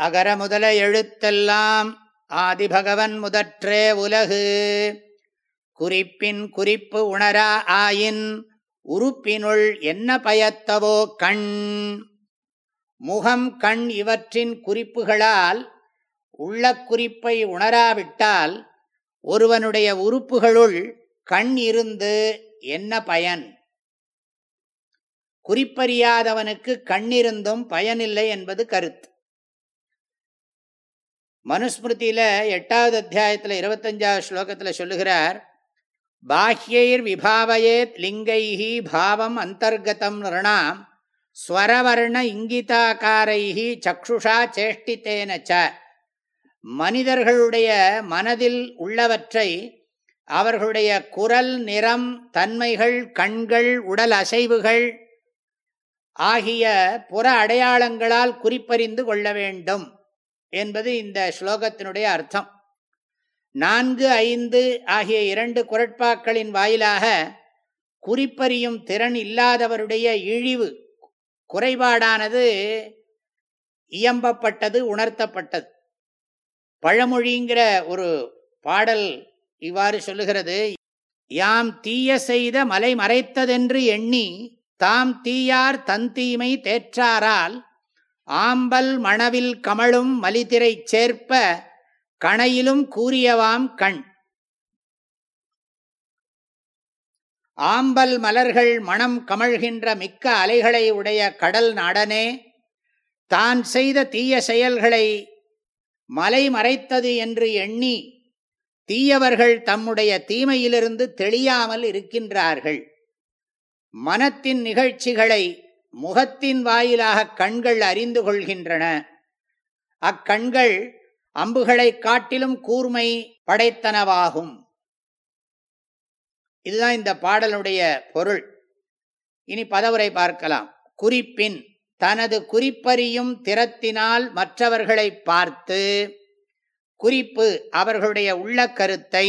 அகர முதல எழுத்தெல்லாம் ஆதிபகவன் முதற்றே உலகு. குறிப்பின் குறிப்பு உணரா ஆயின் உறுப்பினுள் என்ன பயத்தவோ கண். முகம் கண் இவற்றின் குறிப்புகளால் உள்ள குறிப்பை உணராவிட்டால் ஒருவனுடைய உறுப்புகளுள் கண் இருந்து என்ன பயன்? குறிப்பறியாதவனுக்கு கண்ணிருந்தும் பயனில்லை என்பது கருத்து. மனுஸ்மிருதியில் எட்டாவது அத்தியாயத்தில் இருபத்தஞ்சாவது ஸ்லோகத்தில் சொல்லுகிறார் பாஹ்யைர் விபாவயேத் லிங்கைஹி பாவம் அந்தர்கதம் நிருணாம் ஸ்வரவர்ண இங்கிதாக்காரைஹி சக்ஷுஷா சேஷ்டித்தேன ச. மனிதர்களுடைய மனதில் உள்ளவற்றை அவர்களுடைய குரல் நிறம் தன்மைகள் கண்கள் உடல் அசைவுகள் ஆகிய புற அடையாளங்களால் குறிப்பறிந்து கொள்ள வேண்டும். என்பது இந்த ஸ்லோகத்தினுடைய அர்த்தம். நான்கு ஐந்து ஆகிய இரண்டு குரட்பாக்களின் வாயிலாக குறிப்பறியும் திறன் இல்லாதவருடைய இழிவு குறைபாடானது இயம்பப்பட்டது உணர்த்தப்பட்டது. பழமொழிங்கிற ஒரு பாடல் இவ்வாறு சொல்லுகிறது யாம் தீய செய்த மலை மறைத்ததென்று எண்ணி தாம் தீயார் தந்தீமை தேற்றாரால் ஆம்பல் மணவில் கமழும் மலிதிரை சேர்ப்ப கணையிலும் கூறியவாம் கண். ஆம்பல் மலர்கள் மனம் கமழ்கின்ற மிக்க அலைகளை உடைய கடல் நாடனே தான் செய்த தீய செயல்களை மலை மறைத்தது என்று எண்ணி தீயவர்கள் தம்முடைய தீமையிலிருந்து தெளியாமல் இருக்கின்றார்கள். மனத்தின் நிகழ்ச்சிகளை முகத்தின் வாயிலாக கண்கள் அறிந்து கொள்கின்றன. அக்கண்கள் அம்புகளை காட்டிலும் கூர்மை படைத்தனவாகும். இதுதான் இந்த பாடலுடைய பொருள். இனி பதவுரை பார்க்கலாம். குறிப்பின் தனது குறிப்பறியும் திறத்தினால் மற்றவர்களை பார்த்து குறிப்பு அவர்களுடைய உள்ள கருத்தை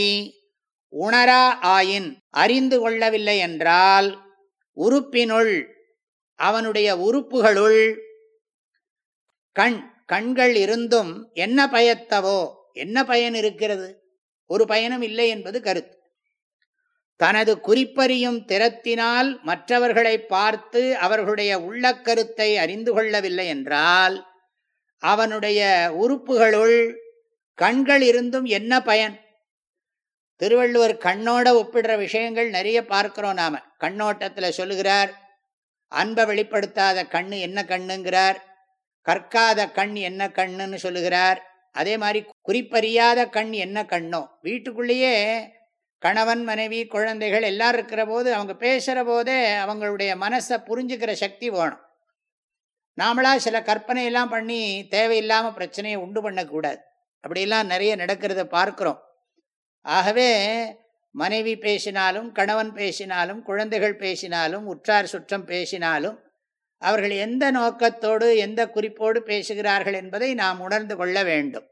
உணரா ஆயின் அறிந்து கொள்ளவில்லை என்றால் உறுப்பினுள் அவனுடைய உறுப்புகளுள் கண் கண்கள் இருந்தும் என்ன பயத்தவோ என்ன பயன் இருக்கிறது? ஒரு பயனும் இல்லை என்பது கருத்து. தனது குறிப்பறியும் திறத்தினால் மற்றவர்களை பார்த்து அவர்களுடைய உள்ள கருத்தை அறிந்து கொள்ளவில்லை என்றால் அவனுடைய உறுப்புகளுள் கண்கள் இருந்தும் என்ன பயன்? திருவள்ளுவர் கண்ணோட ஒப்பிடுற விஷயங்கள் நிறைய பார்க்கிறோம் நாம. கண்ணோட்டத்தில் சொல்லுகிறார் அன்பை வெளிப்படுத்தாத கண்ணு என்ன கண்ணுங்கிறார். கற்காத கண் என்ன கண்ணுன்னு சொல்லுகிறார். அதே மாதிரி குறிப்பறியாத கண் என்ன கண்ணோ. வீட்டுக்குள்ளேயே கணவன் மனைவி குழந்தைகள் எல்லாரும் இருக்கிற போது அவங்க பேசுகிற போதே அவங்களுடைய மனசை புரிஞ்சுக்கிற சக்தி வேணும். நாமளா சில கற்பனையெல்லாம் பண்ணி தேவையில்லாமல் பிரச்சனையை உண்டு பண்ணக்கூடாது. அப்படிலாம் நிறைய நடக்கிறத பார்க்குறோம். ஆகவே மனைவி பேசினாலும் கணவன் பேசினாலும் குழந்தைகள் பேசினாலும் உற்றார் சுற்றம் பேசினாலும் அவர்கள் எந்த நோக்கத்தோடு எந்த குறிப்போடு பேசுகிறார்கள் என்பதை நாம் உணர்ந்து கொள்ள வேண்டும்.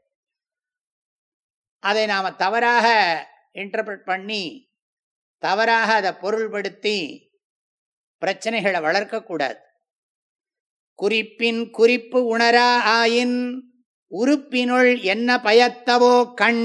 அதை நாம் தவறாக இன்டர்பிரட் பண்ணி தவறாக அதை பொருள்படுத்தி பிரச்சனைகளை வளர்க்கக்கூடாது. குறிப்பின் குறிப்பு உணரா ஆயின் உறுப்பினுள் என்ன பயத்தவோ கண்